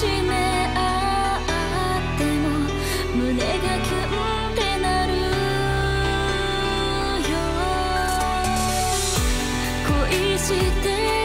して